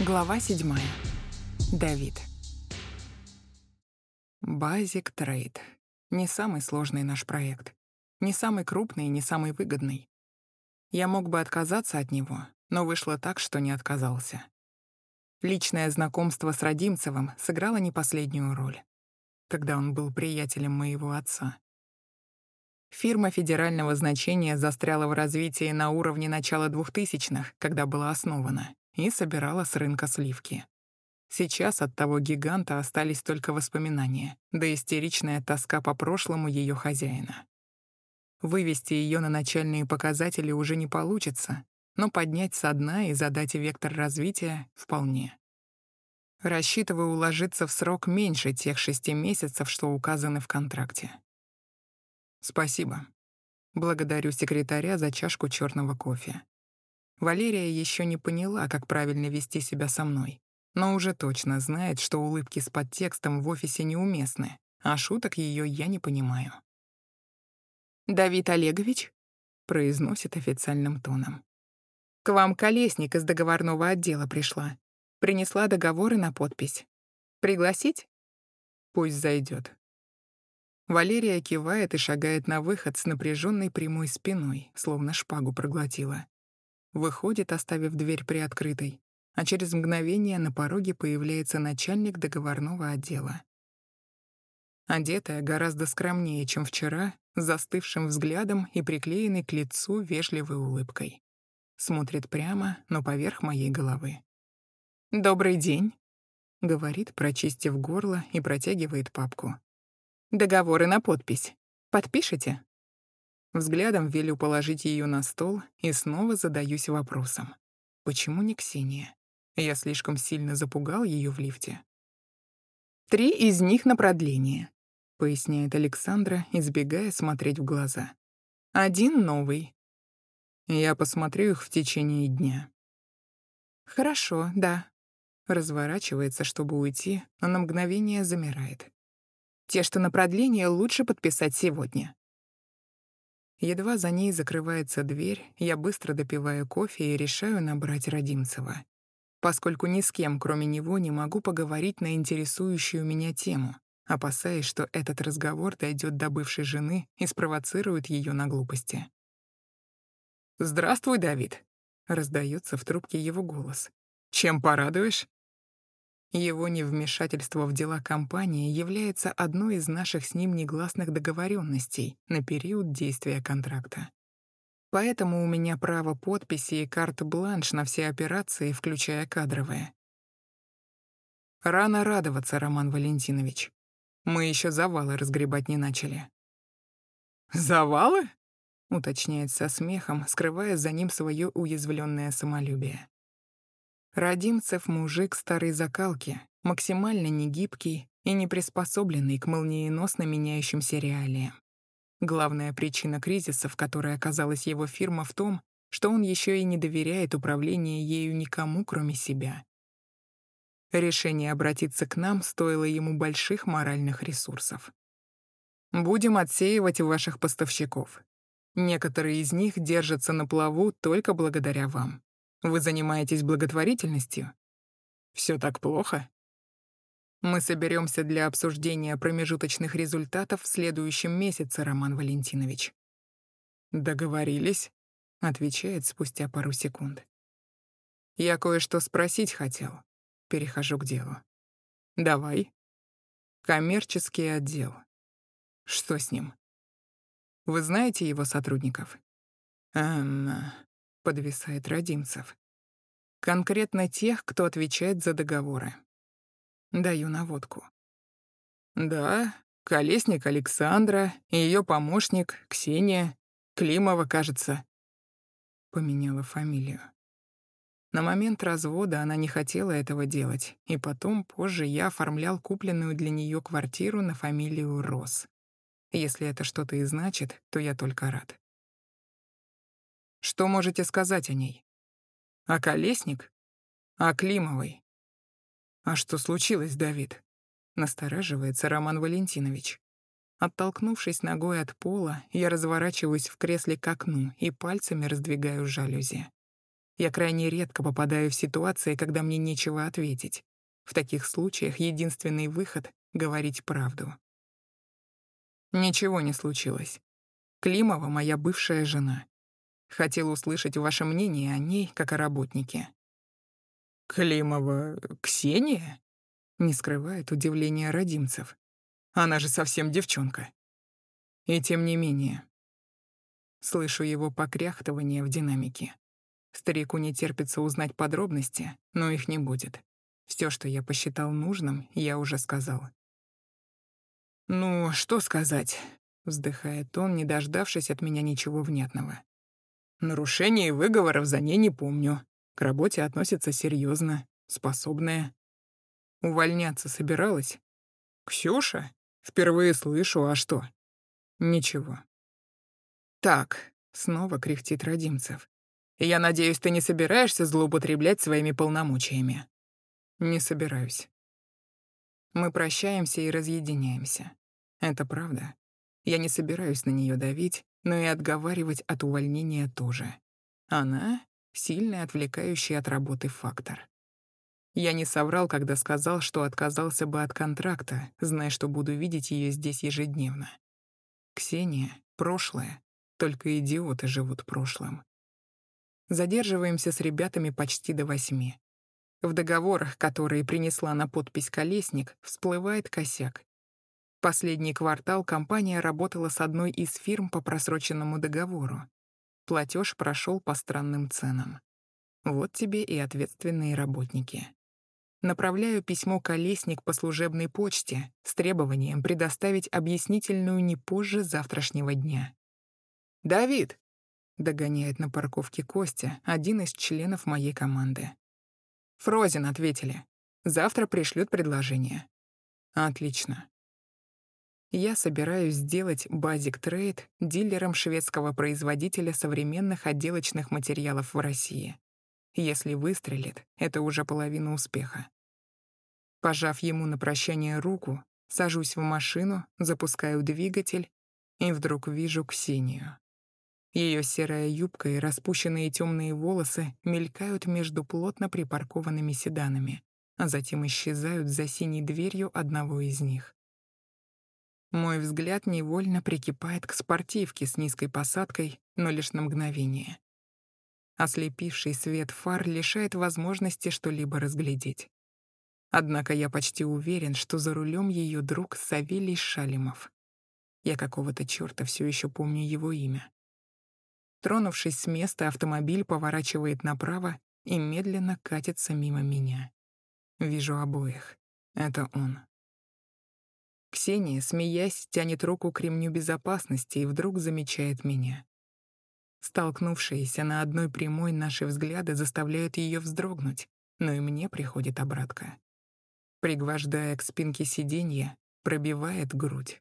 Глава 7. Давид. Basic Trade. Не самый сложный наш проект. Не самый крупный и не самый выгодный. Я мог бы отказаться от него, но вышло так, что не отказался. Личное знакомство с Родимцевым сыграло не последнюю роль, когда он был приятелем моего отца. Фирма федерального значения застряла в развитии на уровне начала 2000-х, когда была основана, и собирала с рынка сливки. Сейчас от того гиганта остались только воспоминания, да истеричная тоска по прошлому ее хозяина. Вывести ее на начальные показатели уже не получится, но поднять со дна и задать вектор развития — вполне. Рассчитываю уложиться в срок меньше тех шести месяцев, что указаны в контракте. Спасибо. Благодарю секретаря за чашку черного кофе. Валерия еще не поняла, как правильно вести себя со мной, но уже точно знает, что улыбки с подтекстом в офисе неуместны, а шуток ее я не понимаю. «Давид Олегович?» — произносит официальным тоном. «К вам колесник из договорного отдела пришла. Принесла договоры на подпись. Пригласить?» «Пусть зайдет. Валерия кивает и шагает на выход с напряженной прямой спиной, словно шпагу проглотила. Выходит, оставив дверь приоткрытой, а через мгновение на пороге появляется начальник договорного отдела. Одетая гораздо скромнее, чем вчера, застывшим взглядом и приклеенной к лицу вежливой улыбкой. Смотрит прямо, но поверх моей головы. «Добрый день», — говорит, прочистив горло и протягивает папку. Договоры на подпись. Подпишите?» Взглядом велю положить ее на стол и снова задаюсь вопросом. Почему не Ксения? Я слишком сильно запугал ее в лифте. «Три из них на продление», — поясняет Александра, избегая смотреть в глаза. «Один новый. Я посмотрю их в течение дня». «Хорошо, да». Разворачивается, чтобы уйти, но на мгновение замирает. Те, что на продление, лучше подписать сегодня. Едва за ней закрывается дверь, я быстро допиваю кофе и решаю набрать Родимцева. Поскольку ни с кем, кроме него, не могу поговорить на интересующую меня тему, опасаясь, что этот разговор дойдет до бывшей жены и спровоцирует ее на глупости. «Здравствуй, Давид», — раздается в трубке его голос. «Чем порадуешь?» Его невмешательство в дела компании является одной из наших с ним негласных договоренностей на период действия контракта. Поэтому у меня право подписи и карт-бланш на все операции, включая кадровые. Рано радоваться, Роман Валентинович. Мы еще завалы разгребать не начали. «Завалы?» — уточняет со смехом, скрывая за ним свое уязвленное самолюбие. Родимцев мужик старой закалки, максимально негибкий и не приспособленный к молниеносно меняющимся реалиям. Главная причина кризиса, в которой оказалась его фирма, в том, что он еще и не доверяет управлению ею никому, кроме себя. Решение обратиться к нам стоило ему больших моральных ресурсов. Будем отсеивать ваших поставщиков. Некоторые из них держатся на плаву только благодаря вам. Вы занимаетесь благотворительностью? Все так плохо? Мы соберемся для обсуждения промежуточных результатов в следующем месяце, Роман Валентинович. Договорились, отвечает спустя пару секунд. Я кое-что спросить хотел. Перехожу к делу. Давай. Коммерческий отдел. Что с ним? Вы знаете его сотрудников? Эм, подвисает Родимцев. Конкретно тех, кто отвечает за договоры. Даю наводку. Да, Колесник Александра и ее помощник Ксения, Климова, кажется. Поменяла фамилию. На момент развода она не хотела этого делать, и потом, позже, я оформлял купленную для нее квартиру на фамилию Рос. Если это что-то и значит, то я только рад. Что можете сказать о ней? А Колесник? А Климовой? А что случилось, Давид? Настораживается Роман Валентинович. Оттолкнувшись ногой от пола, я разворачиваюсь в кресле к окну и пальцами раздвигаю жалюзи. Я крайне редко попадаю в ситуации, когда мне нечего ответить. В таких случаях единственный выход — говорить правду. Ничего не случилось. Климова — моя бывшая жена. Хотел услышать ваше мнение о ней, как о работнике. «Климова Ксения?» — не скрывает удивления родимцев. «Она же совсем девчонка». И тем не менее. Слышу его покряхтывание в динамике. Старику не терпится узнать подробности, но их не будет. Все, что я посчитал нужным, я уже сказал. «Ну, что сказать?» — вздыхает он, не дождавшись от меня ничего внятного. «Нарушений и выговоров за ней не помню. К работе относится серьезно, способная. Увольняться собиралась? Ксюша? Впервые слышу, а что? Ничего. Так, снова кряхтит Родимцев. Я надеюсь, ты не собираешься злоупотреблять своими полномочиями. Не собираюсь. Мы прощаемся и разъединяемся. Это правда. Я не собираюсь на нее давить, но и отговаривать от увольнения тоже. Она — сильный отвлекающий от работы фактор. Я не соврал, когда сказал, что отказался бы от контракта, зная, что буду видеть ее здесь ежедневно. Ксения — прошлое, только идиоты живут прошлым. Задерживаемся с ребятами почти до восьми. В договорах, которые принесла на подпись Колесник, всплывает косяк. Последний квартал компания работала с одной из фирм по просроченному договору. Платеж прошел по странным ценам. Вот тебе и ответственные работники. Направляю письмо Колесник по служебной почте с требованием предоставить объяснительную не позже завтрашнего дня. «Давид!» — догоняет на парковке Костя, один из членов моей команды. Фрозен ответили. Завтра пришлют предложение. Отлично. Я собираюсь сделать Basic Trade дилером шведского производителя современных отделочных материалов в России. Если выстрелит, это уже половина успеха. Пожав ему на прощание руку, сажусь в машину, запускаю двигатель и вдруг вижу Ксению. Ее серая юбка и распущенные темные волосы мелькают между плотно припаркованными седанами, а затем исчезают за синей дверью одного из них. Мой взгляд невольно прикипает к спортивке с низкой посадкой, но лишь на мгновение. Ослепивший свет фар лишает возможности что-либо разглядеть. Однако я почти уверен, что за рулем ее друг Савелий Шалимов. Я какого-то черта все еще помню его имя. Тронувшись с места, автомобиль поворачивает направо и медленно катится мимо меня. Вижу обоих. Это он. Ксения, смеясь, тянет руку к ремню безопасности и вдруг замечает меня. Столкнувшиеся на одной прямой наши взгляды заставляют ее вздрогнуть, но и мне приходит обратка. Пригвождая к спинке сиденья, пробивает грудь.